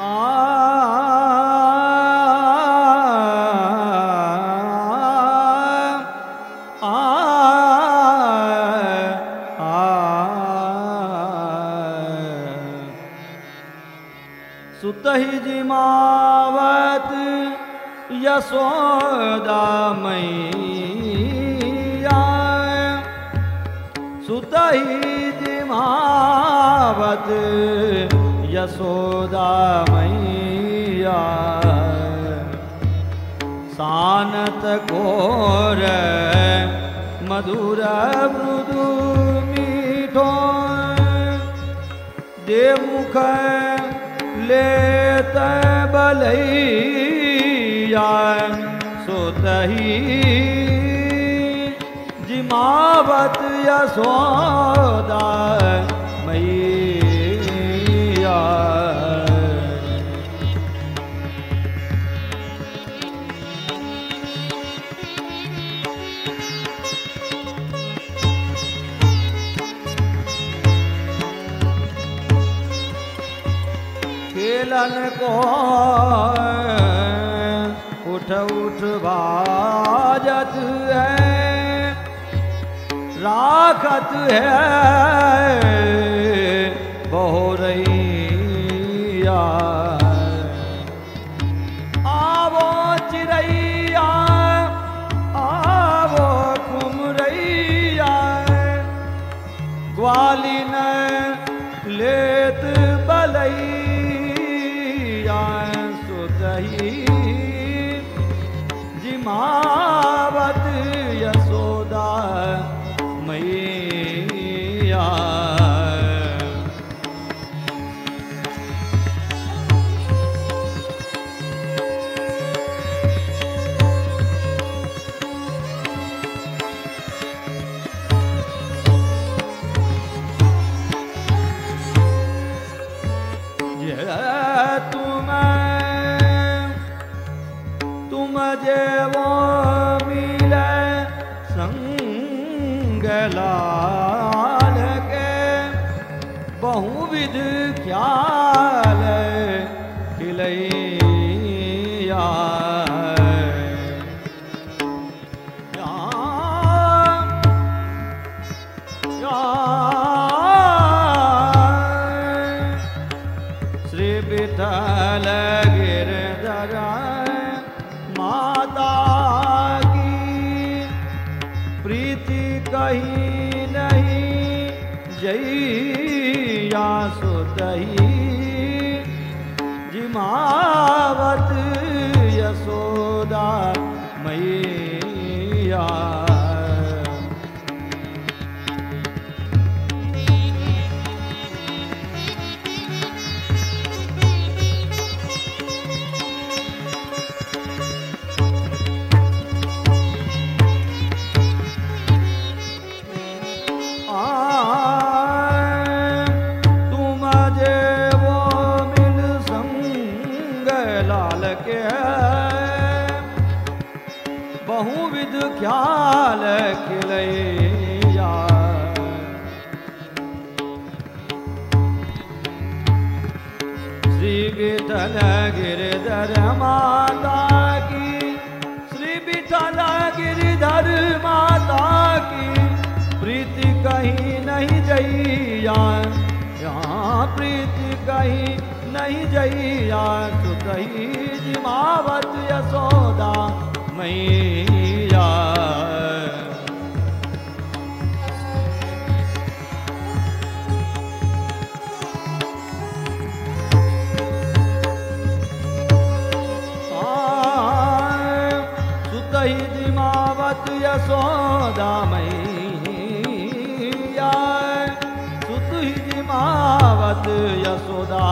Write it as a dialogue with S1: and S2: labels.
S1: आ सुती जिमाव य यसो जिमावत यशोदा मैया। सानत घोर मधुर मृदु मीठो। दे मुख लेत बलैया सोतही जिमावत यशोदा मैया। खेलन को उठ उठ बाजत है। राखत है बहुरैया। आवो चिड़ैया आवो कुमरैया ग्वालिन लेत बलैया सुतही जिमावत यशोदा मील सङ्गले बहुविध ज्ञाल हिलै कहीं नहीं जैया सुतही जिमावत यशोदा मैया के बहुविध ख्याल खिलैया श्री विठल गिरधर माता की, श्री विठल गिरधर माता की, प्रीति कहीं नहीं जैया यहाँ प्रीति कहीं नहीं जैया सुतही जिमावत सुत यशोदा मैया सुत ही मावत यशोदा